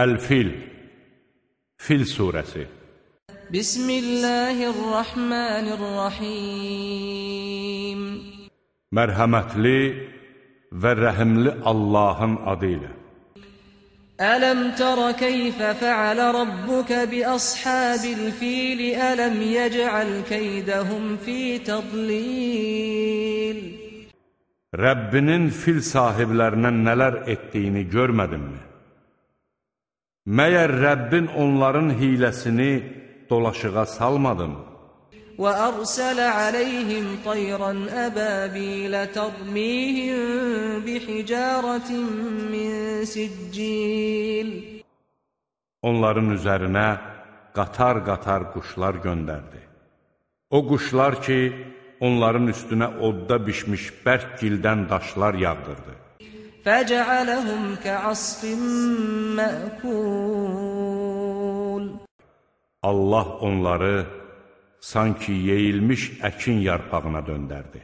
Əl-Fil Fil surəsi Bismillahirrahmanirrahim Mərhəmətli və rəhimli Allahın adı ilə Ələm tərə keyfə fəalə rabbuka bi ashabil fil ələm yəc'al keydəhum fi tadlil Rəbbinin fil sahiblərinə nələr etdiyini görmədinmi? Məyər Rəbbin onların hiləsini dolaşığa salmadımı? وأرسل عليهم طيرا أبابيل ترميهم بحجارة من سجيل Onların üzərinə qatar-qatar quşlar göndərdi. O quşlar ki, onların üstünə odda bişmiş bərk gildən daşlar yağdırdı. فجعلهم كعصف مأكول Allah onları sanki yeyilmiş əkin yarpağına döndərdi.